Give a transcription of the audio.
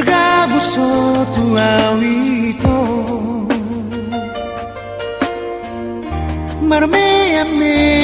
Bergabuso tu awito. Marmea mea